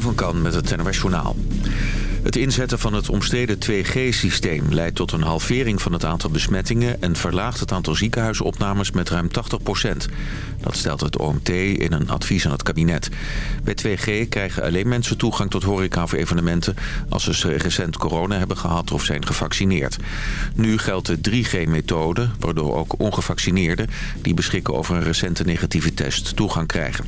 Van Kan met het Journaal. Het inzetten van het omstreden 2G-systeem leidt tot een halvering van het aantal besmettingen... en verlaagt het aantal ziekenhuisopnames met ruim 80% Dat stelt het OMT in een advies aan het kabinet. Bij 2G krijgen alleen mensen toegang tot horeca of evenementen... als ze recent corona hebben gehad of zijn gevaccineerd. Nu geldt de 3G-methode, waardoor ook ongevaccineerden... die beschikken over een recente negatieve test toegang krijgen.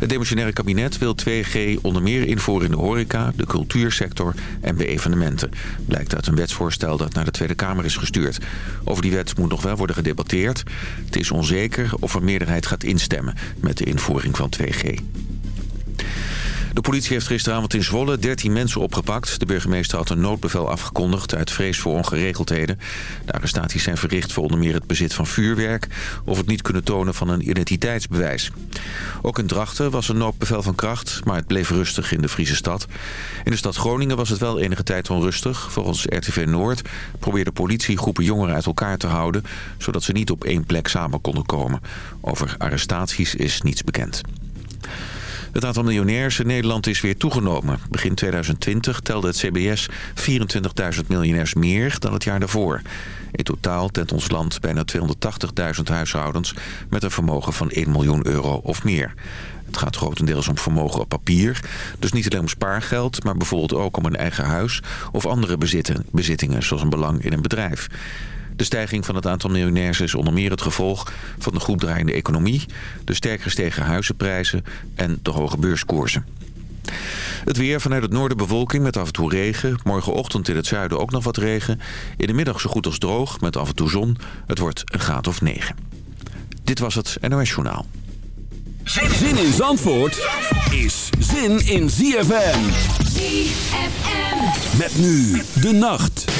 Het demissionaire kabinet wil 2G onder meer invoeren in de horeca, de cultuursector en bij evenementen. Blijkt uit een wetsvoorstel dat naar de Tweede Kamer is gestuurd. Over die wet moet nog wel worden gedebatteerd. Het is onzeker of er meerderheid gaat instemmen met de invoering van 2G. De politie heeft gisteravond in Zwolle 13 mensen opgepakt. De burgemeester had een noodbevel afgekondigd uit vrees voor ongeregeldheden. De arrestaties zijn verricht voor onder meer het bezit van vuurwerk... of het niet kunnen tonen van een identiteitsbewijs. Ook in Drachten was een noodbevel van kracht, maar het bleef rustig in de Friese stad. In de stad Groningen was het wel enige tijd onrustig. Volgens RTV Noord probeerde politie groepen jongeren uit elkaar te houden... zodat ze niet op één plek samen konden komen. Over arrestaties is niets bekend. Het aantal miljonairs in Nederland is weer toegenomen. Begin 2020 telde het CBS 24.000 miljonairs meer dan het jaar daarvoor. In totaal telt ons land bijna 280.000 huishoudens met een vermogen van 1 miljoen euro of meer. Het gaat grotendeels om vermogen op papier. Dus niet alleen om spaargeld, maar bijvoorbeeld ook om een eigen huis... of andere bezittingen, zoals een belang in een bedrijf. De stijging van het aantal miljonairs is onder meer het gevolg van de goed draaiende economie... de sterk gestegen huizenprijzen en de hoge beurskoersen. Het weer vanuit het noorden bewolking met af en toe regen. Morgenochtend in het zuiden ook nog wat regen. In de middag zo goed als droog met af en toe zon. Het wordt een graad of 9. Dit was het NOS Journaal. Zin in Zandvoort is zin in ZFM. ZFM. Met nu de nacht.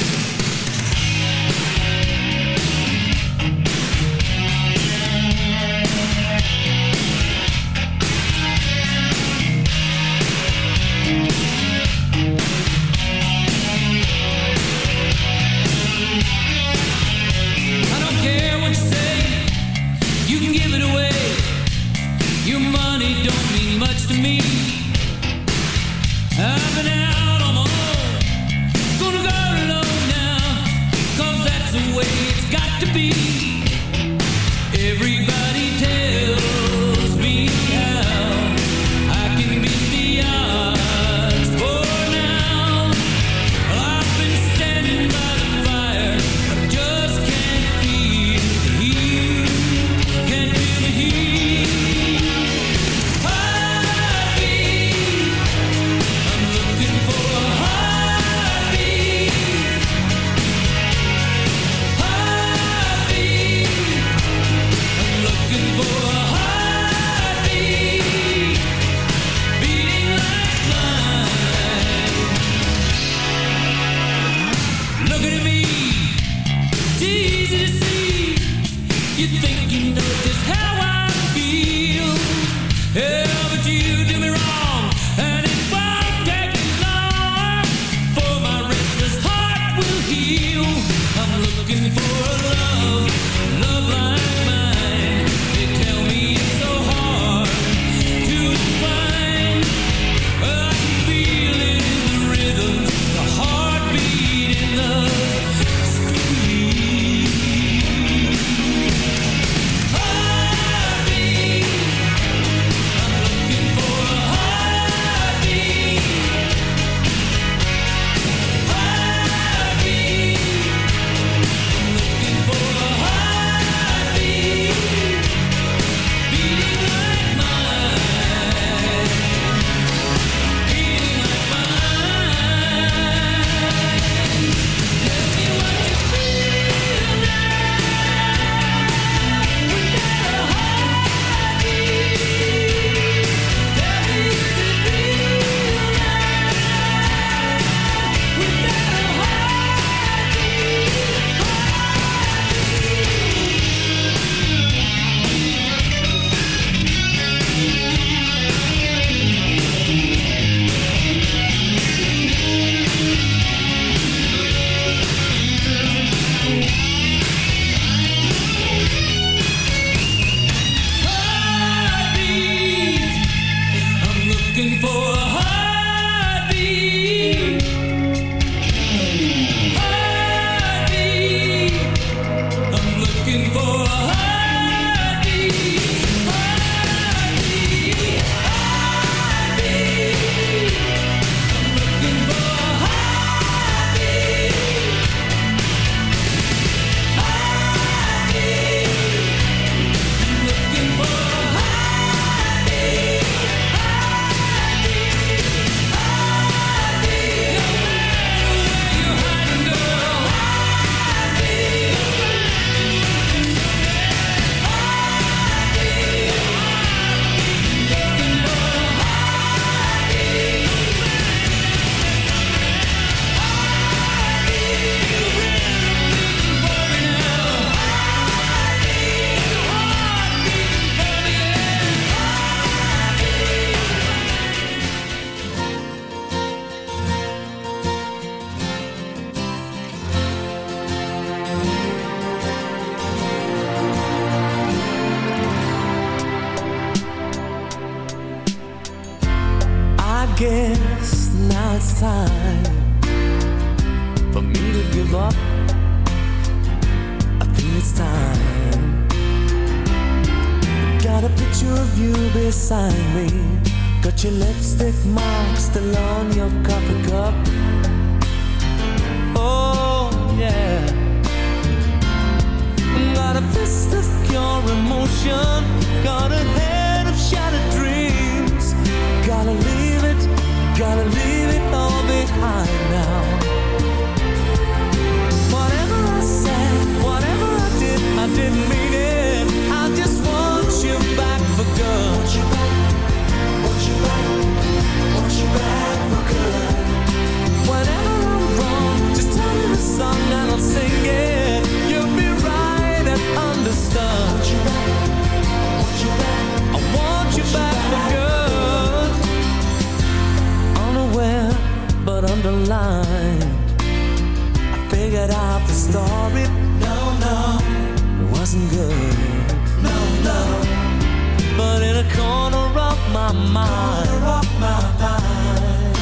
mind. Color of my mind.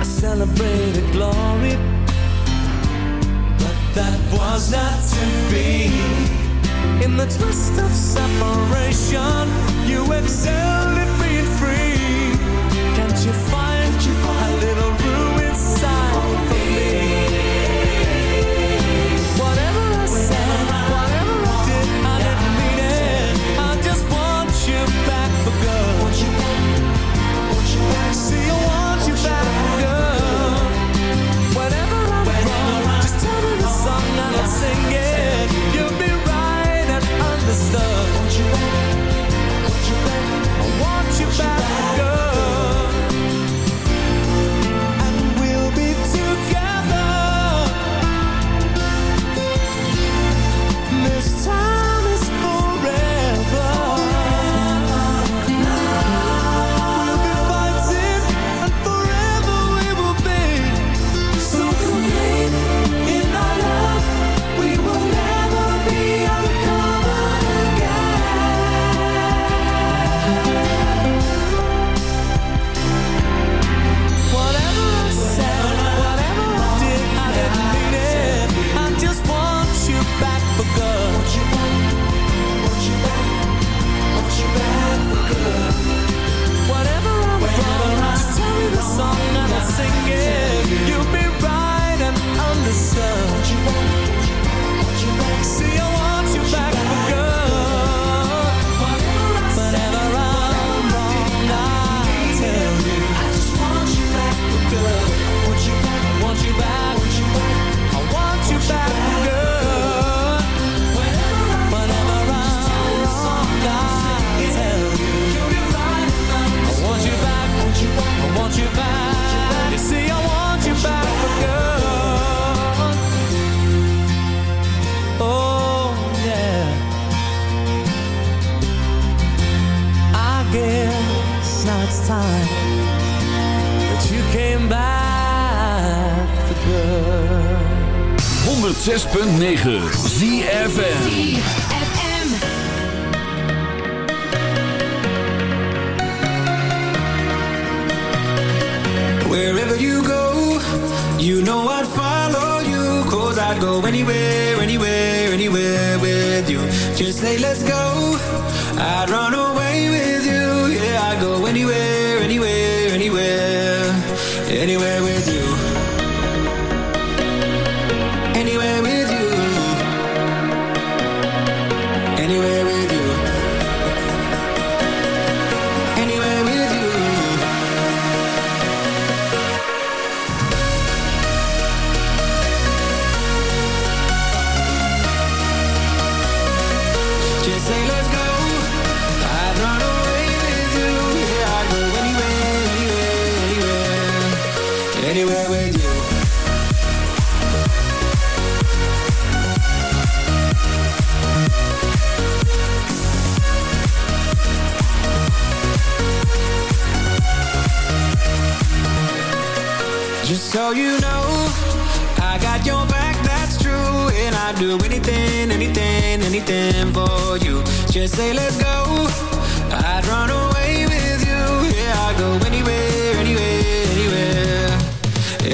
I celebrated glory, but that was not to be. In the twist of separation, you excelled. 106.9 ZFN Wherever you go, you know I'd follow you Cause I'd go anywhere, anywhere, anywhere with you. Just say let's go.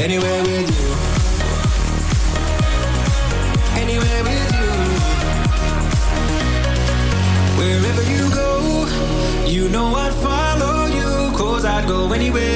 Anywhere with you. Anywhere with you. Wherever you go, you know I'd follow you. Cause I'd go anywhere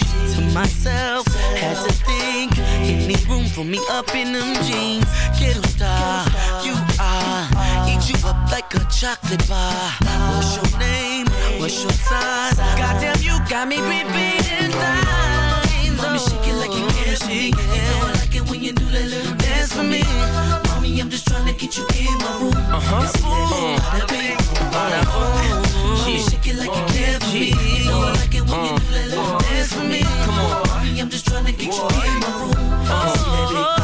to myself. Had to think, any room for me up in them jeans? Ghetto star, you are. Eat you up like a chocolate bar. What's your name? What's your size? Goddamn, you got me repeating lines. me shake it like you can shake. You know I like it when you do that little dance for me. Mommy, I'm just trying to get you in my room. Uh huh. Ooh. She shake it like you care for me. You know I like it when you do that little uh-huh dance for me. Come on. I'm just trying to get you in my room. Oh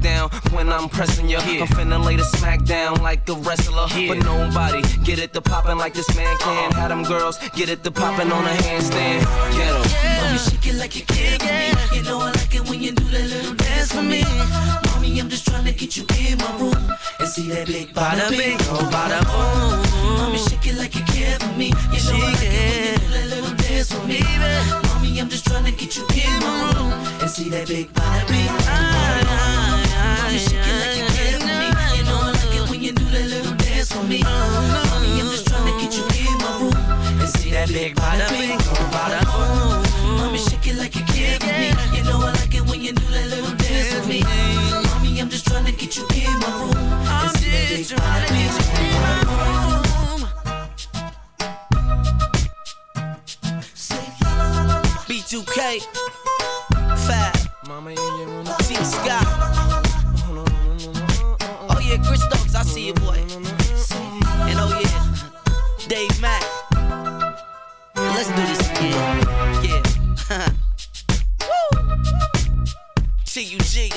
down when I'm pressing you. I'm finna lay the smack down like a wrestler. But nobody get it to poppin' like this man can. Have them girls get it to poppin' on a handstand. Get 'em. Mommy, shake it like you care for me. You know I like it when you do that little dance for me. Mommy, I'm just trying to get you in my room and see that big body, Bada big bing, oh bada boom. Mommy, shake it like you care for me. You know I like it when you do that little dance for me. Mommy, I'm just trying to get you in my room and see that big body, ah. big Mommy, dance for me. Mommy, I'm just trying to get you in my room and see that big body, big bada boom. Mommy, shake it like you care for me. You know I like it when you do that little dance with me. Mommy, I'm just trying to get you in my room and see that big body, big B2K, Fab, T Scott. Oh yeah, Chris Stokes, I see you, boy. Let's do this again. Yeah. T-U-G.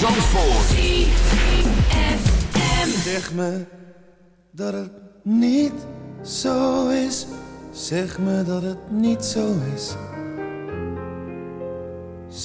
Zandvoort. Zeg me dat het niet zo is. Zeg me dat het niet zo is.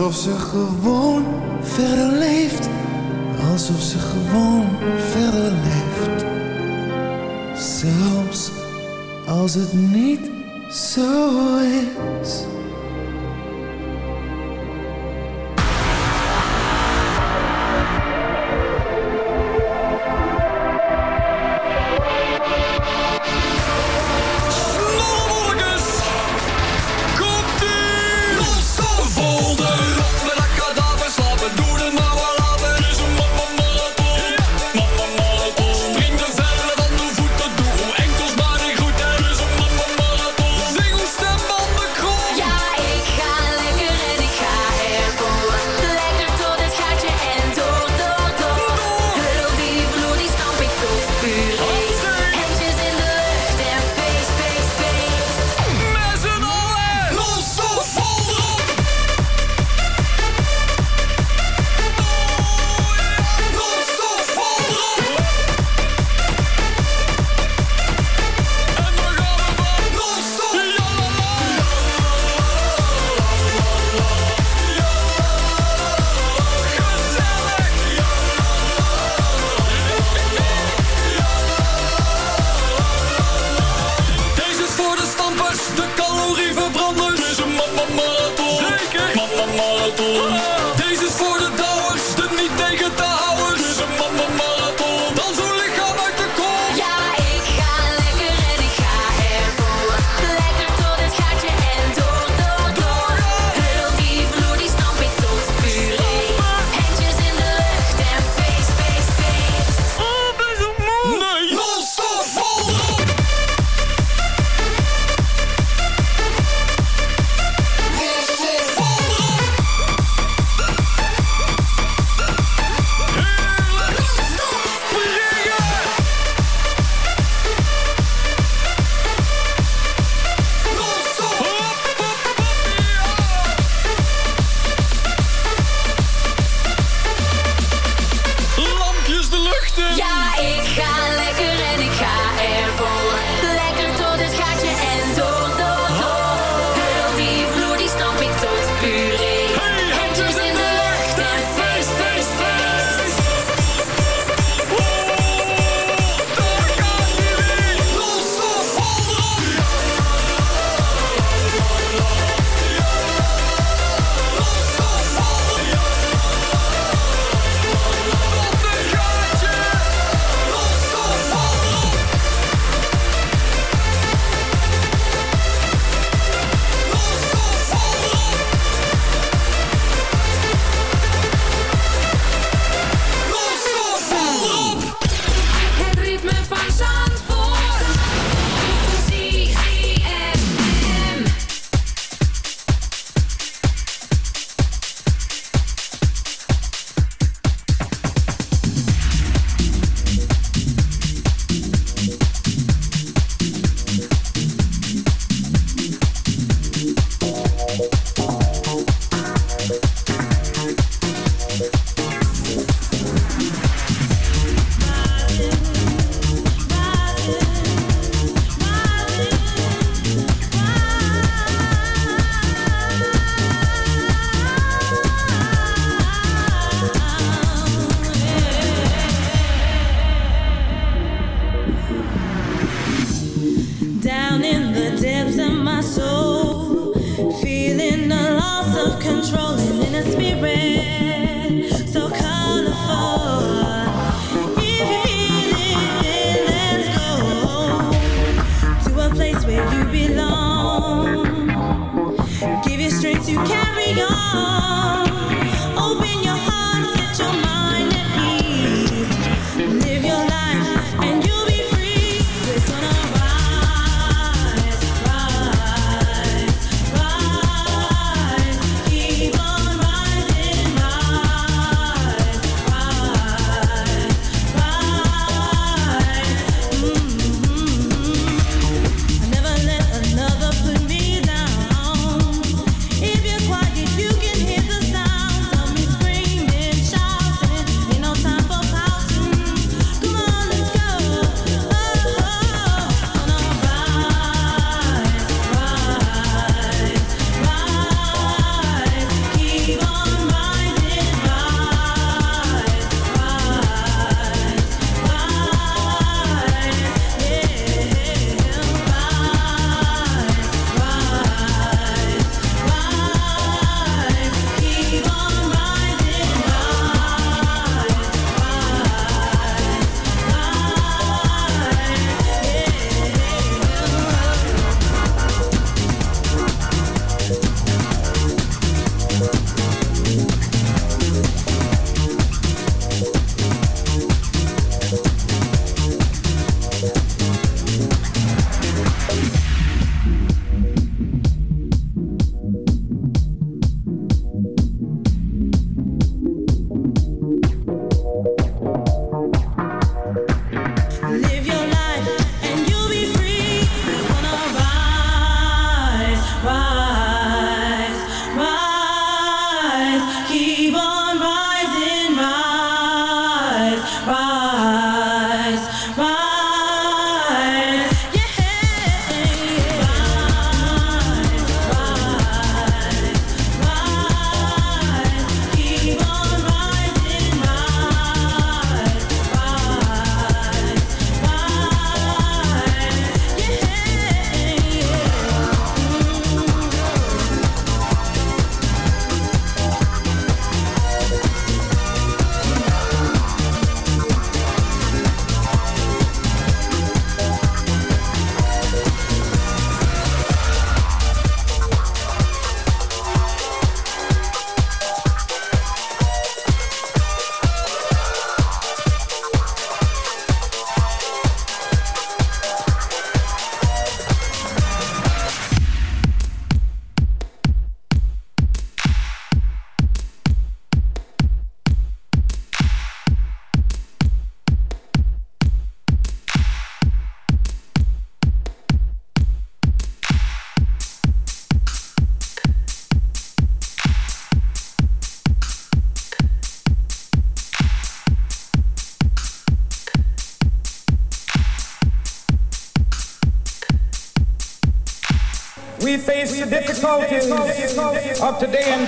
alsof ze gewoon verder leeft. Alsof ze gewoon verder leeft. Zelfs als het niet zo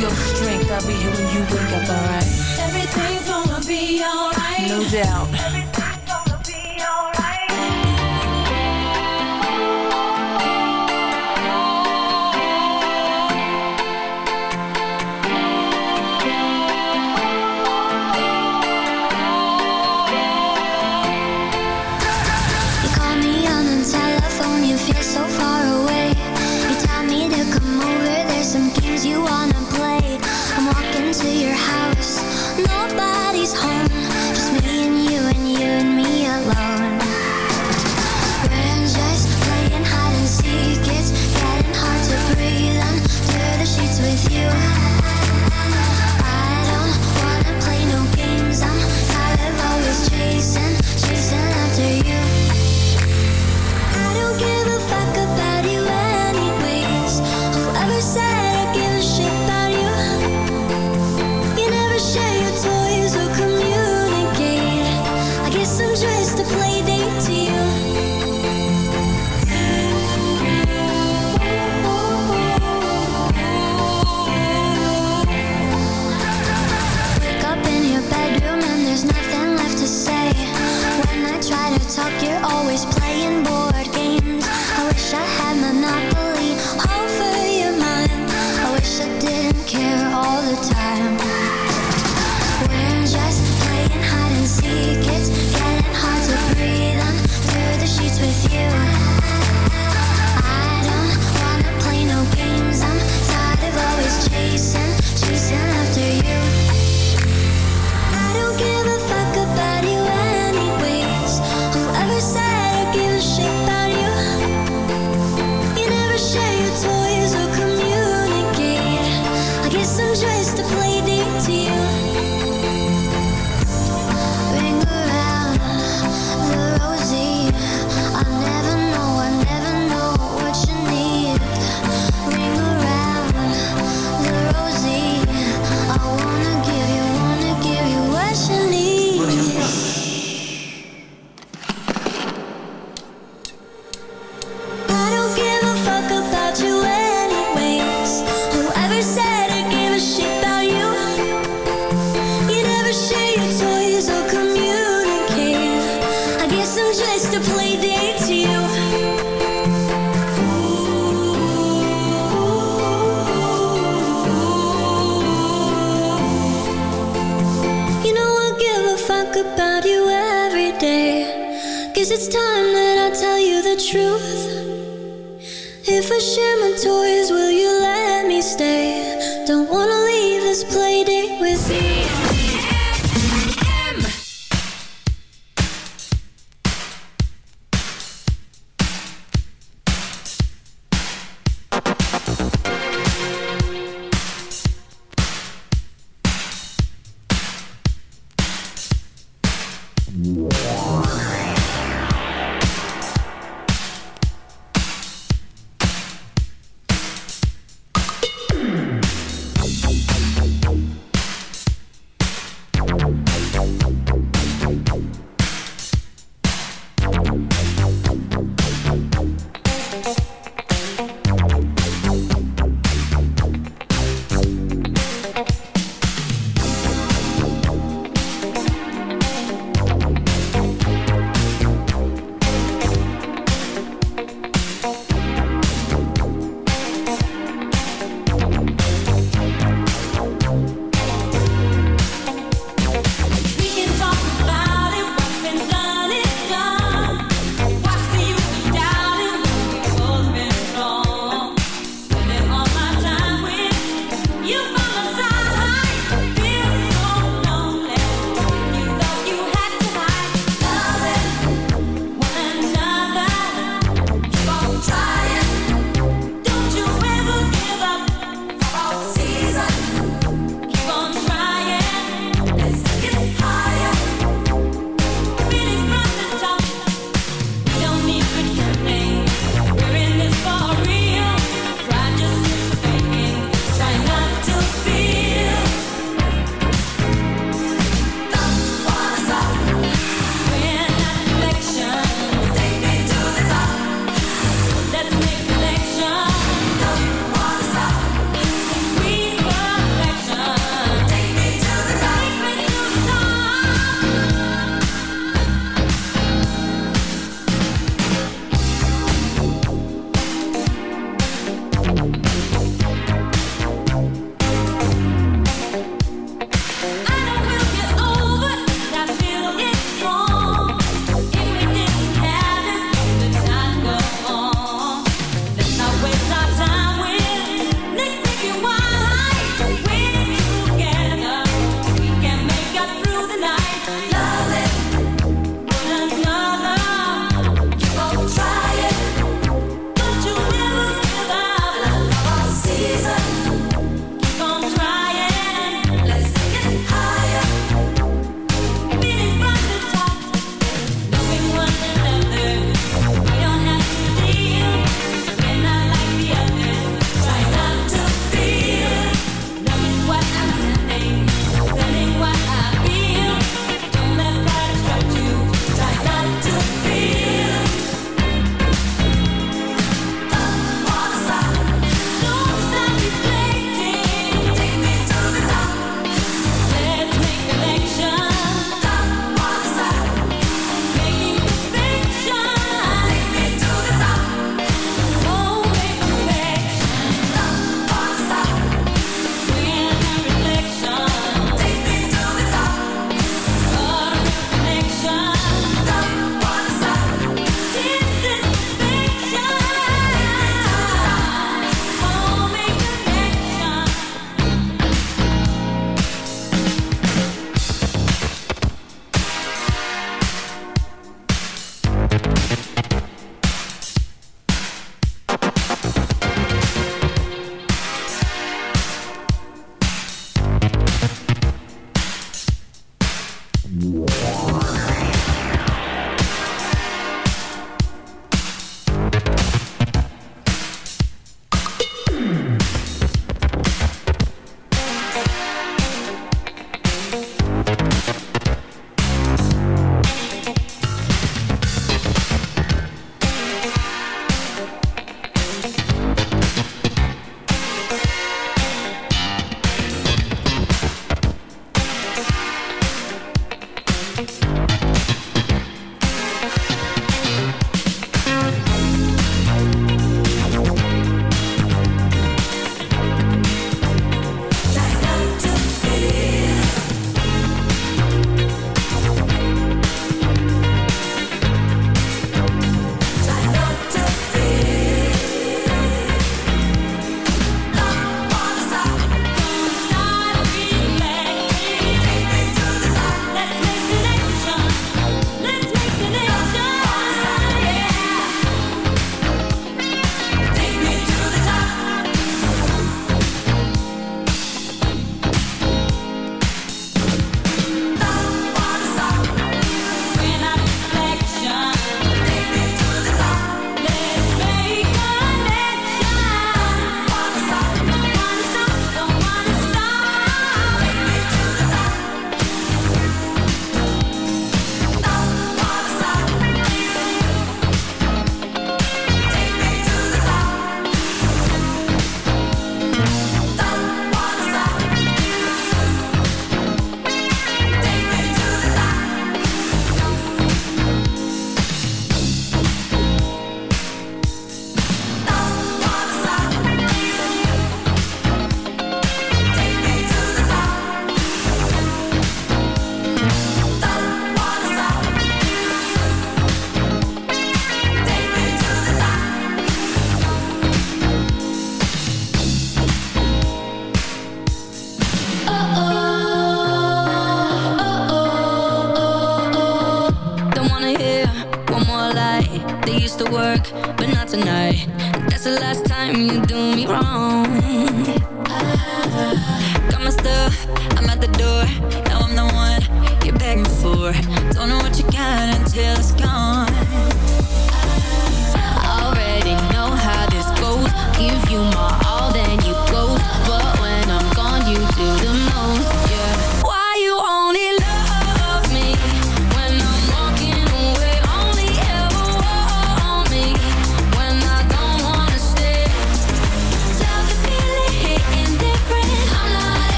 your strength. I'll be here when you wake up, alright? Everything's gonna be alright. No doubt.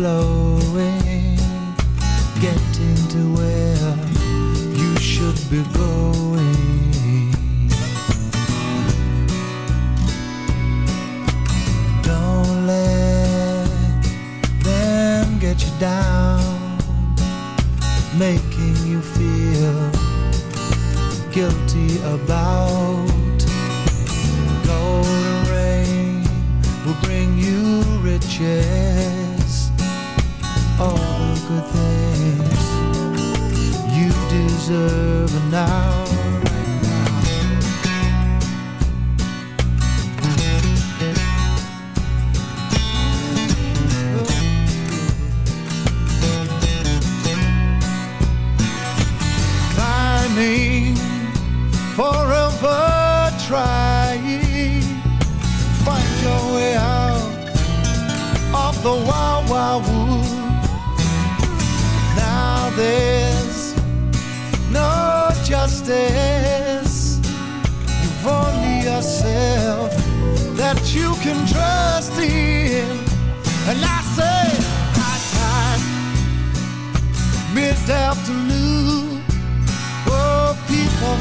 blow. forever trying to find your way out of the wild, wild wood. Now there's no justice. You've only yourself that you can trust in. And I say, high tide, mid-air